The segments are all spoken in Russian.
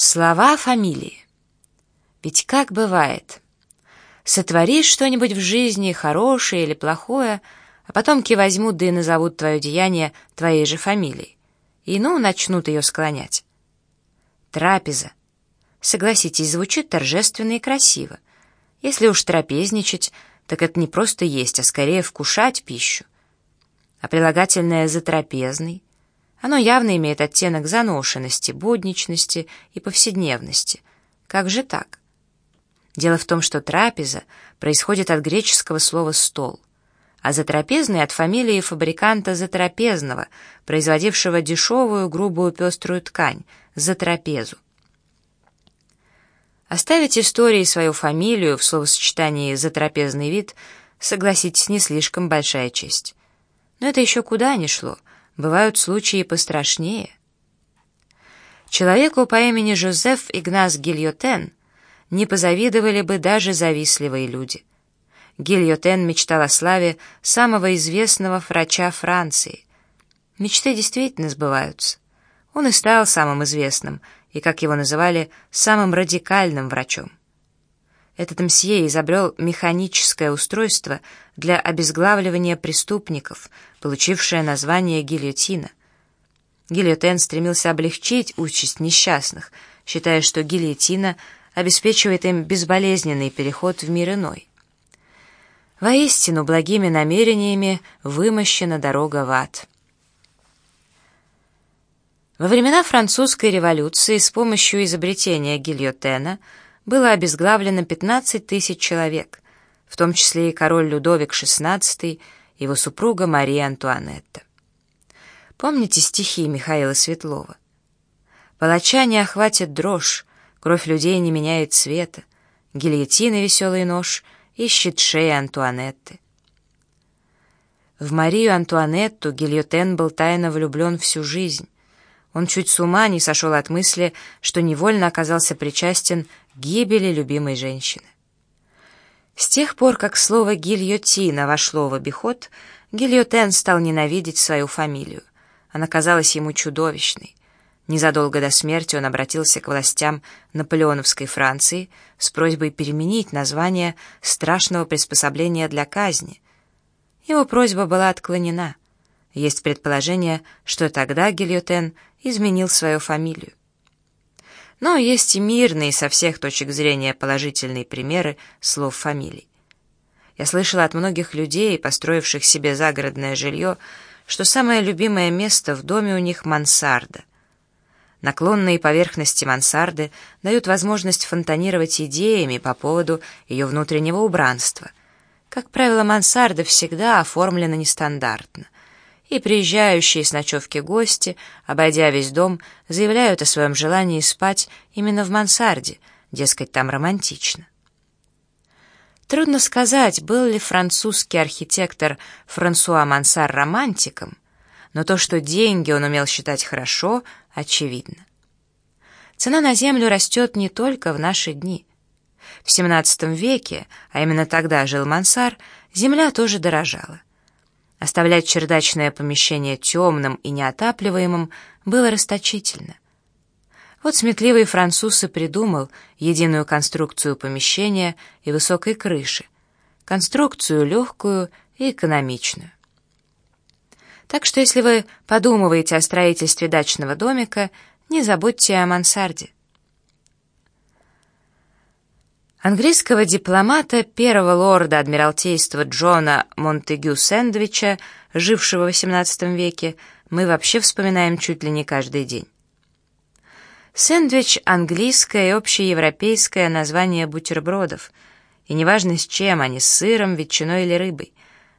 Слова фамилии. Ведь как бывает? Сотворишь что-нибудь в жизни, хорошее или плохое, а потомки возьмут да и назовут твое деяние твоей же фамилией. И ну, начнут ее склонять. Трапеза. Согласитесь, звучит торжественно и красиво. Если уж трапезничать, так это не просто есть, а скорее вкушать пищу. А прилагательное «затрапезный» Оно явно имеет оттенок заношенности, будничности и повседневности. Как же так? Дело в том, что трапеза происходит от греческого слова «стол», а затрапезный — от фамилии фабриканта затрапезного, производившего дешевую грубую пеструю ткань, затрапезу. Оставить истории свою фамилию в словосочетании «затрапезный вид» согласитесь, не слишком большая честь. Но это еще куда ни шло — Бывают случаи пострашнее. Человеку по имени Жозеф Игнас Гильотен не позавидовали бы даже завистливые люди. Гильотен мечтал о славе самого известного врача Франции. Мечты действительно сбываются. Он и стал самым известным, и, как его называли, самым радикальным врачом. Этот мсье изобрел механическое устройство для обезглавливания преступников, получившее название гильотина. Гильотен стремился облегчить участь несчастных, считая, что гильотина обеспечивает им безболезненный переход в мир иной. Воистину, благими намерениями вымощена дорога в ад. Во времена французской революции с помощью изобретения гильотена – было обезглавлено 15 тысяч человек, в том числе и король Людовик XVI, его супруга Мария Антуанетта. Помните стихи Михаила Светлова? «Палача не охватит дрожь, кровь людей не меняет цвета, гильотина веселый нож ищет шеи Антуанетты». В Марию Антуанетту Гильотен был тайно влюблен всю жизнь. Он чуть с ума не сошел от мысли, что невольно оказался причастен гибели любимой женщины. С тех пор, как слово «гильотина» вошло в обиход, Гильотен стал ненавидеть свою фамилию. Она казалась ему чудовищной. Незадолго до смерти он обратился к властям наполеоновской Франции с просьбой переменить название страшного приспособления для казни. Его просьба была отклонена. Есть предположение, что тогда Гильотен изменил свою фамилию. Но есть и мирные со всех точек зрения положительные примеры слов фамилий. Я слышала от многих людей, построивших себе загородное жилье, что самое любимое место в доме у них — мансарда. Наклонные поверхности мансарды дают возможность фонтанировать идеями по поводу ее внутреннего убранства. Как правило, мансарда всегда оформлена нестандартно и приезжающие с ночевки гости, обойдя весь дом, заявляют о своем желании спать именно в мансарде, дескать, там романтично. Трудно сказать, был ли французский архитектор Франсуа Мансар романтиком, но то, что деньги он умел считать хорошо, очевидно. Цена на землю растет не только в наши дни. В XVII веке, а именно тогда жил Мансар, земля тоже дорожала. Оставлять чердачное помещение темным и неотапливаемым было расточительно. Вот сметливый француз и придумал единую конструкцию помещения и высокой крыши, конструкцию легкую и экономичную. Так что если вы подумываете о строительстве дачного домика, не забудьте о мансарде. Английского дипломата, первого лорда Адмиралтейства Джона Монтегю Сэндвича, жившего в XVIII веке, мы вообще вспоминаем чуть ли не каждый день. Сэндвич — английское и общеевропейское название бутербродов, и неважно с чем они, с сыром, ветчиной или рыбой.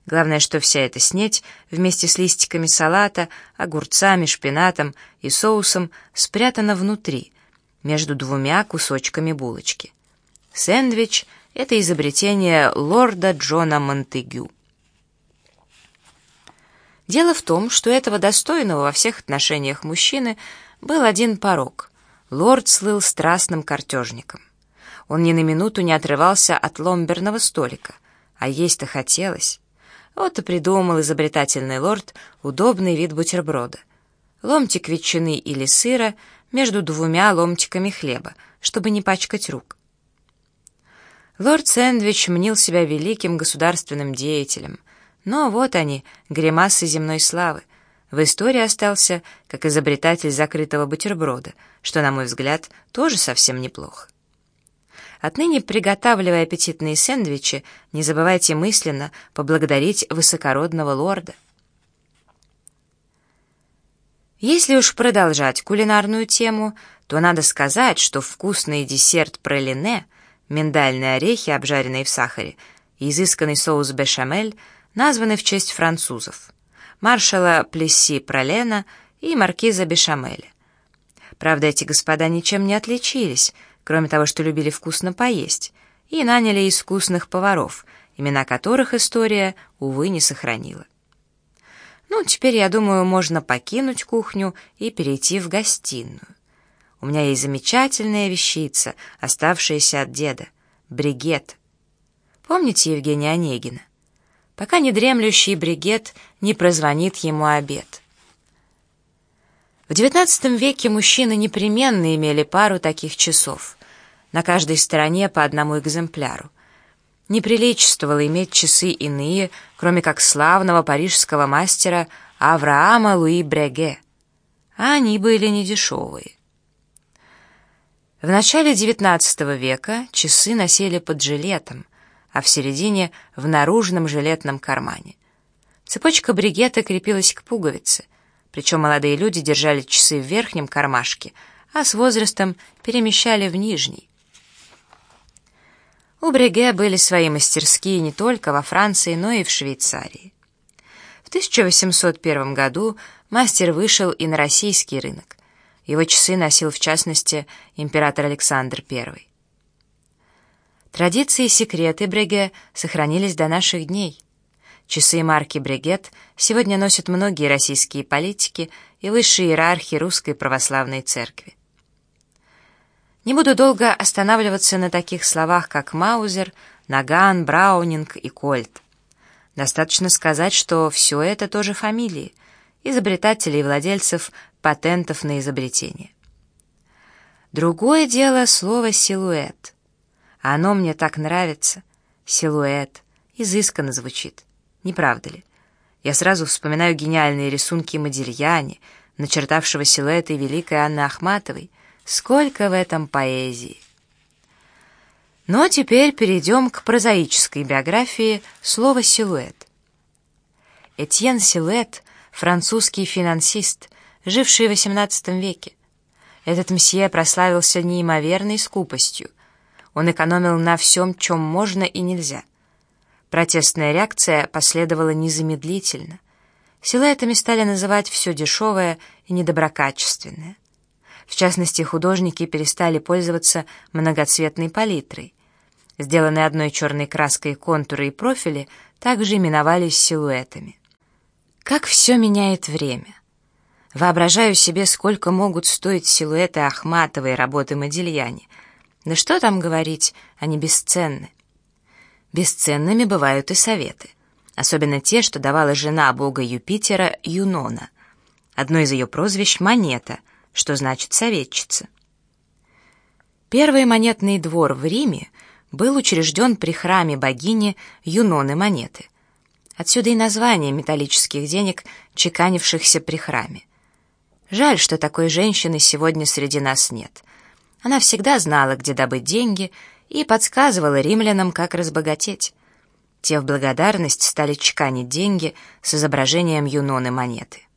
Главное, что вся эта снеть вместе с листиками салата, огурцами, шпинатом и соусом спрятана внутри, между двумя кусочками булочки. Сэндвич — это изобретение лорда Джона Монтегю. Дело в том, что этого достойного во всех отношениях мужчины был один порог. Лорд слыл страстным картежником. Он ни на минуту не отрывался от ломберного столика, а есть-то хотелось. Вот и придумал изобретательный лорд удобный вид бутерброда. Ломтик ветчины или сыра между двумя ломтиками хлеба, чтобы не пачкать рук. Лорд Сэндвич мнил себя великим государственным деятелем, но вот они, гримасы земной славы. В истории остался как изобретатель закрытого бутерброда, что, на мой взгляд, тоже совсем неплохо. Отныне, приготавливая аппетитные сэндвичи, не забывайте мысленно поблагодарить высокородного лорда. Если уж продолжать кулинарную тему, то надо сказать, что вкусный десерт пролине, миндальные орехи, обжаренные в сахаре, и изысканный соус бешамель названы в честь французов, маршала Плесси Пролена и маркиза Бешамеля. Правда, эти господа ничем не отличились, кроме того, что любили вкусно поесть, и наняли искусных поваров, имена которых история, увы, не сохранила. Ну, теперь, я думаю, можно покинуть кухню и перейти в гостиную. У меня есть замечательная вещица, оставшаяся от деда — бригет. Помните Евгения Онегина? Пока не дремлющий бригет не прозвонит ему обед. В XIX веке мужчины непременно имели пару таких часов. На каждой стороне по одному экземпляру. Неприличествовало иметь часы иные, кроме как славного парижского мастера Авраама Луи Бреге. А они были недешевые. В начале XIX века часы носили под жилетом, а в середине — в наружном жилетном кармане. Цепочка бригета крепилась к пуговице, причем молодые люди держали часы в верхнем кармашке, а с возрастом перемещали в нижний. У Бреге были свои мастерские не только во Франции, но и в Швейцарии. В 1801 году мастер вышел и на российский рынок. Его часы носил в частности император Александр I. Традиции и секреты Бреге сохранились до наших дней. Часы марки Брегет сегодня носят многие российские политики и высшие иерархи Русской Православной Церкви. Не буду долго останавливаться на таких словах, как Маузер, Наган, Браунинг и Кольт. Достаточно сказать, что все это тоже фамилии, изобретателей и владельцев патентов на изобретение. Другое дело слово «силуэт». Оно мне так нравится. Силуэт. Изысканно звучит. Не правда ли? Я сразу вспоминаю гениальные рисунки Модильяни, начертавшего силуэты великой Анны Ахматовой, Сколько в этом поэзии! Но теперь перейдем к прозаической биографии слова «силуэт». Этьен Силуэт — французский финансист, живший в XVIII веке. Этот мсье прославился неимоверной скупостью. Он экономил на всем, чем можно и нельзя. Протестная реакция последовала незамедлительно. Силуэтами стали называть все дешевое и недоброкачественное. В частности, художники перестали пользоваться многоцветной палитрой. Сделанные одной черной краской контуры и профили также именовались силуэтами. Как все меняет время. Воображаю себе, сколько могут стоить силуэты Ахматовой работы Модильяни. Да что там говорить, они бесценны. Бесценными бывают и советы, особенно те, что давала жена бога Юпитера Юнона. Одно из ее прозвищ — Монета, что значит советчица. Первый монетный двор в Риме был учрежден при храме богини Юноны Монеты. Отсюда и название металлических денег, чеканившихся при храме. Жаль, что такой женщины сегодня среди нас нет. Она всегда знала, где добыть деньги, и подсказывала римлянам, как разбогатеть. Те в благодарность стали чеканить деньги с изображением Юноны монеты.